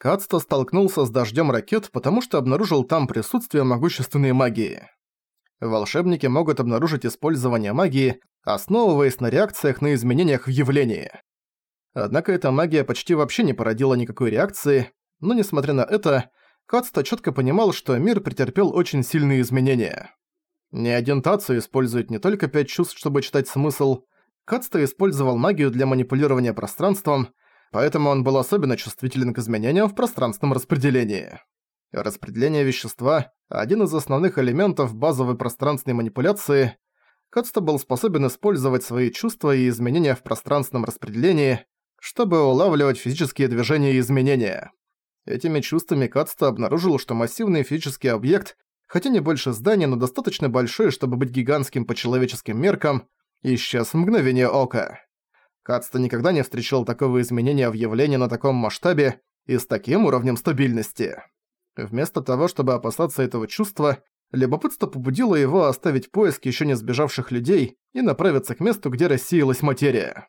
Кацто столкнулся с дождем ракет, потому что обнаружил там присутствие могущественной магии. Волшебники могут обнаружить использование магии, основываясь на реакциях на изменениях в явлении. Однако эта магия почти вообще не породила никакой реакции, но несмотря на это, Кацто четко понимал, что мир претерпел очень сильные изменения. Ни один Тацу использует не только пять чувств, чтобы читать смысл. Кацто использовал магию для манипулирования пространством, поэтому он был особенно чувствителен к изменениям в пространственном распределении. Распределение вещества – один из основных элементов базовой пространственной манипуляции. Кацто был способен использовать свои чувства и изменения в пространственном распределении, чтобы улавливать физические движения и изменения. Этими чувствами Кацто обнаружил, что массивный физический объект, хотя не больше здания, но достаточно большой, чтобы быть гигантским по человеческим меркам, исчез в мгновение ока. Кацто никогда не встречал такого изменения в явлении на таком масштабе и с таким уровнем стабильности. Вместо того, чтобы опасаться этого чувства, любопытство побудило его оставить поиск еще не сбежавших людей и направиться к месту, где рассеялась материя.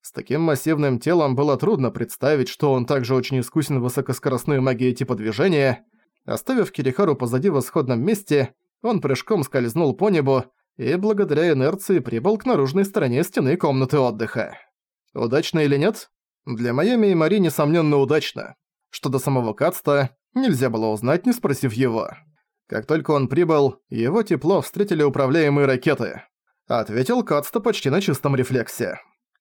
С таким массивным телом было трудно представить, что он также очень искусен в высокоскоростной магии типа движения. Оставив Кирихару позади в исходном месте, он прыжком скользнул по небу и благодаря инерции прибыл к наружной стороне стены комнаты отдыха. Удачно или нет? Для Майами и Мари, несомненно, удачно. Что до самого Кацта, нельзя было узнать, не спросив его. Как только он прибыл, его тепло встретили управляемые ракеты. Ответил Кацта почти на чистом рефлексе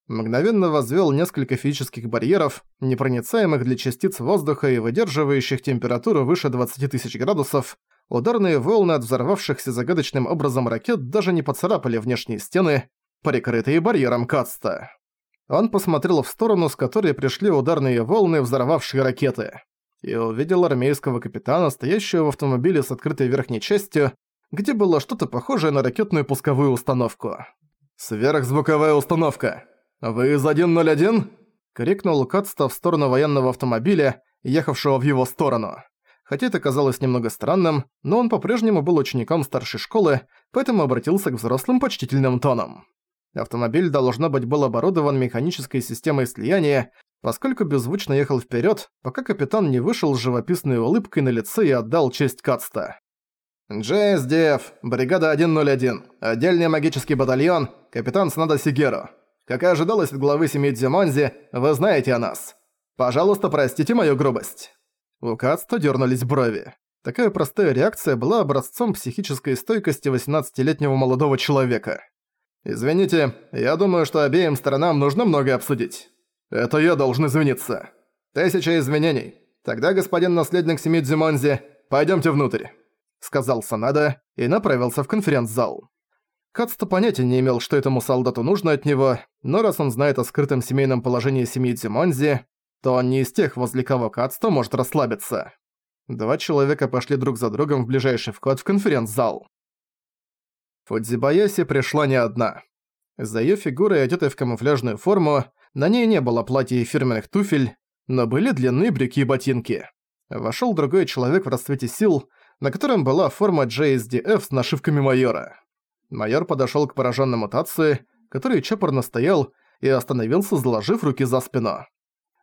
мгновенно возвел несколько физических барьеров, непроницаемых для частиц воздуха и выдерживающих температуру выше 20 тысяч градусов, ударные волны от взорвавшихся загадочным образом ракет даже не поцарапали внешние стены, прикрытые барьером Кацта. Он посмотрел в сторону, с которой пришли ударные волны, взорвавшие ракеты, и увидел армейского капитана, стоящего в автомобиле с открытой верхней частью, где было что-то похожее на ракетную пусковую установку. «Сверхзвуковая установка!» «Вы из 101?» — крикнул Кацта в сторону военного автомобиля, ехавшего в его сторону. Хотя это казалось немного странным, но он по-прежнему был учеником старшей школы, поэтому обратился к взрослым почтительным тоном. Автомобиль, должно быть, был оборудован механической системой слияния, поскольку беззвучно ехал вперед, пока капитан не вышел с живописной улыбкой на лице и отдал честь Кацта. «JSDF, бригада 101, отдельный магический батальон, капитан Снада Сигеро. Как и ожидалось от главы семьи Дзюмонзи, вы знаете о нас. Пожалуйста, простите мою грубость». У Кацто дернулись брови. Такая простая реакция была образцом психической стойкости 18-летнего молодого человека. «Извините, я думаю, что обеим сторонам нужно многое обсудить. Это я должен извиниться. Тысяча извинений. Тогда, господин наследник семьи Дзюмонзи, пойдемте внутрь», — сказал Санада и направился в конференц-зал. Кацто понятия не имел, что этому солдату нужно от него, но раз он знает о скрытом семейном положении семьи Дзимонзи, то он не из тех, возле кого Кацто может расслабиться. Два человека пошли друг за другом в ближайший вход в конференц-зал. Фудзибаяси пришла не одна. За её фигурой, одетой в камуфляжную форму, на ней не было платья и фирменных туфель, но были длинные брюки и ботинки. Вошёл другой человек в расцвете сил, на котором была форма JSDF с нашивками майора. Майор подошёл к поражённому Тации, который чопорно стоял и остановился, заложив руки за спину.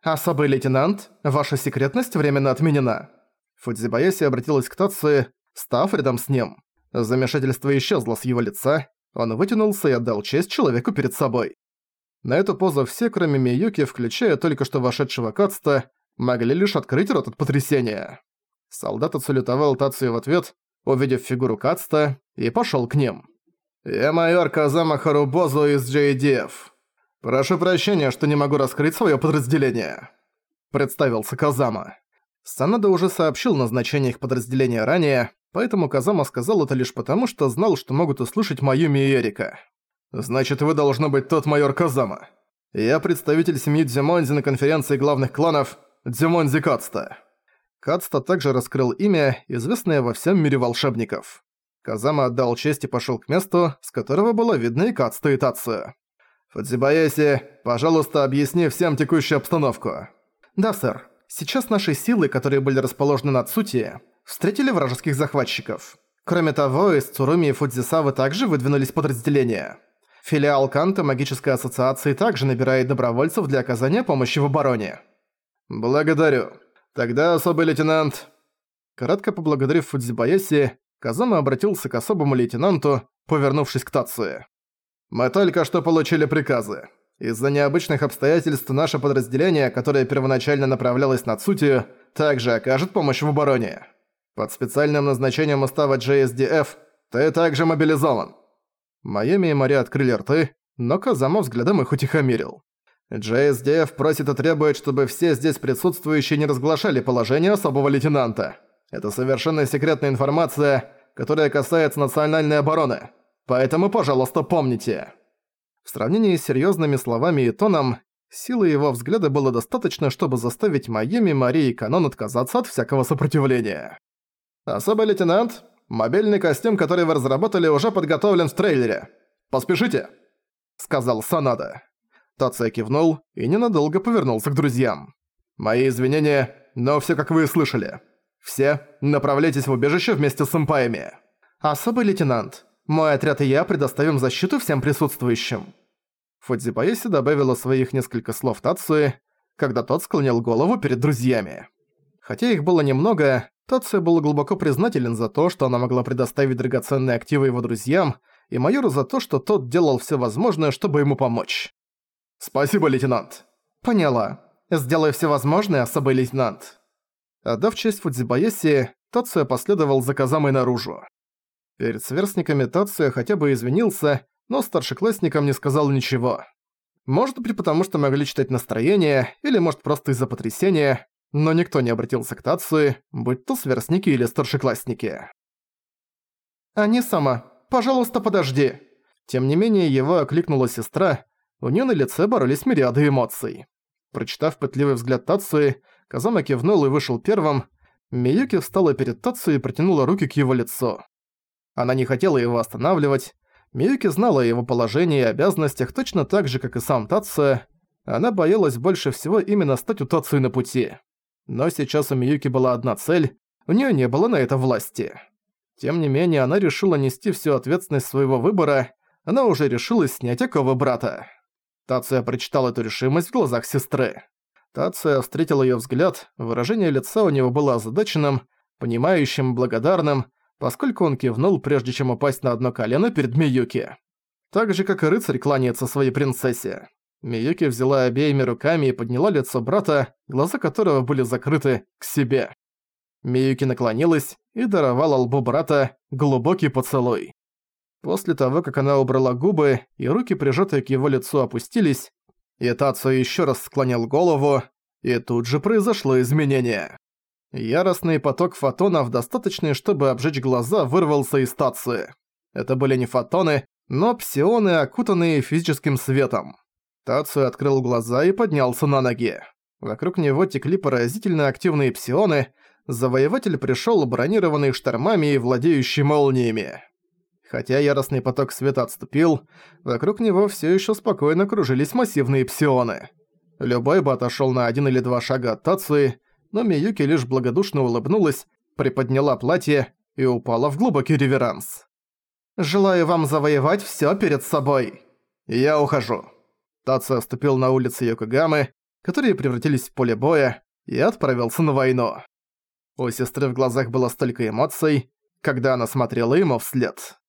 «Особый лейтенант, ваша секретность временно отменена». Фудзибаяси обратилась к Тации, став рядом с ним. Замешательство исчезло с его лица, он вытянулся и отдал честь человеку перед собой. На эту позу все, кроме Миюки, включая только что вошедшего Кацта, могли лишь открыть рот от потрясения. Солдат отсалютовал Тацию в ответ, увидев фигуру Кацта, и пошёл к ним. «Я майор Казама Харубозу из JDF. Прошу прощения, что не могу раскрыть своё подразделение», — представился Казама. Санада уже сообщил назначение их подразделения ранее, поэтому Казама сказал это лишь потому, что знал, что могут услышать Майюми и Эрика. «Значит, вы должны быть тот майор Казама. Я представитель семьи Дзюмонзи на конференции главных кланов Дзюмонзи Кацта». Кацта также раскрыл имя, известное во всем мире волшебников. Казама отдал честь и пошёл к месту, с которого было видно и Кацту и Тацию. «Фудзибаеси, пожалуйста, объясни всем текущую обстановку». «Да, сэр. Сейчас наши силы, которые были расположены на Цути, встретили вражеских захватчиков. Кроме того, из Цуруми и Фудзисавы также выдвинулись подразделения. Филиал Канта Магической Ассоциации также набирает добровольцев для оказания помощи в обороне». «Благодарю. Тогда, особый лейтенант...» Кратко поблагодарив Фудзибаяси, Казама обратился к особому лейтенанту, повернувшись к Тации. «Мы только что получили приказы. Из-за необычных обстоятельств наше подразделение, которое первоначально направлялось на Цутию, также окажет помощь в обороне. Под специальным назначением устава JSDF ты также мобилизован». Майами и Мари открыли рты, но Казама взглядом их утихомирил. JSDF просит и требует, чтобы все здесь присутствующие не разглашали положение особого лейтенанта. Это совершенно секретная информация, которая касается национальной обороны. Поэтому, пожалуйста, помните. В сравнении с серьезными словами и тоном, силы его взгляда было достаточно, чтобы заставить Майами, Мари и Канон отказаться от всякого сопротивления. «Особый лейтенант, мобильный костюм, который вы разработали, уже подготовлен в трейлере. Поспешите!» — сказал Санада. Тация кивнул и ненадолго повернулся к друзьям. «Мои извинения, но все как вы и слышали. Все направляйтесь в убежище вместе с сэмпаями. Особый лейтенант, мой отряд и я предоставим защиту всем присутствующим». Фудзипаеси добавила своих несколько слов Тацуи, когда тот склонил голову перед друзьями. Хотя их было немного, Тация был глубоко признателен за то, что она могла предоставить драгоценные активы его друзьям, и майору за то, что тот делал все возможное, чтобы ему помочь. «Спасибо, лейтенант!» «Поняла. Сделай все возможное, особый лейтенант». Отдав честь Фудзибаеси, Тация последовал за Казамой наружу. Перед сверстниками Тация хотя бы извинился, но старшеклассникам не сказал ничего. Может быть, потому что могли читать настроение, или может просто из-за потрясения, но никто не обратился к Тации, будь то сверстники или старшеклассники. «Они сама, пожалуйста, подожди!» Тем не менее, его окликнула сестра, у неё на лице боролись мириады эмоций. Прочитав пытливый взгляд Тации, Казама кивнул и вышел первым. Миюки встала перед Тацу и протянула руки к его лицу. Она не хотела его останавливать. Миюки знала о его положении и обязанностях точно так же, как и сам Тацу. Она боялась больше всего именно стать у Тацу на пути. Но сейчас у Миюки была одна цель, у неё не было на это власти. Тем не менее, она решила нести всю ответственность своего выбора, она уже решилась снять оковы брата. Тация прочитал эту решимость в глазах сестры. Тация встретил её взгляд, выражение лица у него было озадаченным, понимающим, благодарным, поскольку он кивнул, прежде чем упасть на одно колено перед Миюки. Так же, как и рыцарь кланяется своей принцессе. Миюки взяла обеими руками и подняла лицо брата, глаза которого были закрыты, к себе. Миюки наклонилась и даровала лбу брата глубокий поцелуй. После того, как она убрала губы, и руки, прижатые к его лицу, опустились, и Тацу еще раз склонил голову, и тут же произошло изменение. Яростный поток фотонов, достаточный, чтобы обжечь глаза, вырвался из Тации. Это были не фотоны, но псионы, окутанные физическим светом. Тацию открыл глаза и поднялся на ноги. Вокруг него текли поразительно активные псионы, завоеватель пришёл бронированный штормами и владеющий молниями. Хотя яростный поток света отступил, вокруг него все еще спокойно кружились массивные псионы. Любой бы отошел на один или два шага от Тацуи, но Миюки лишь благодушно улыбнулась, приподняла платье и упала в глубокий реверанс. «Желаю вам завоевать все перед собой. Я ухожу». Тацуя ступил на улицы Йокогамы, которые превратились в поле боя, и отправился на войну. У сестры в глазах было столько эмоций, когда она смотрела ему вслед.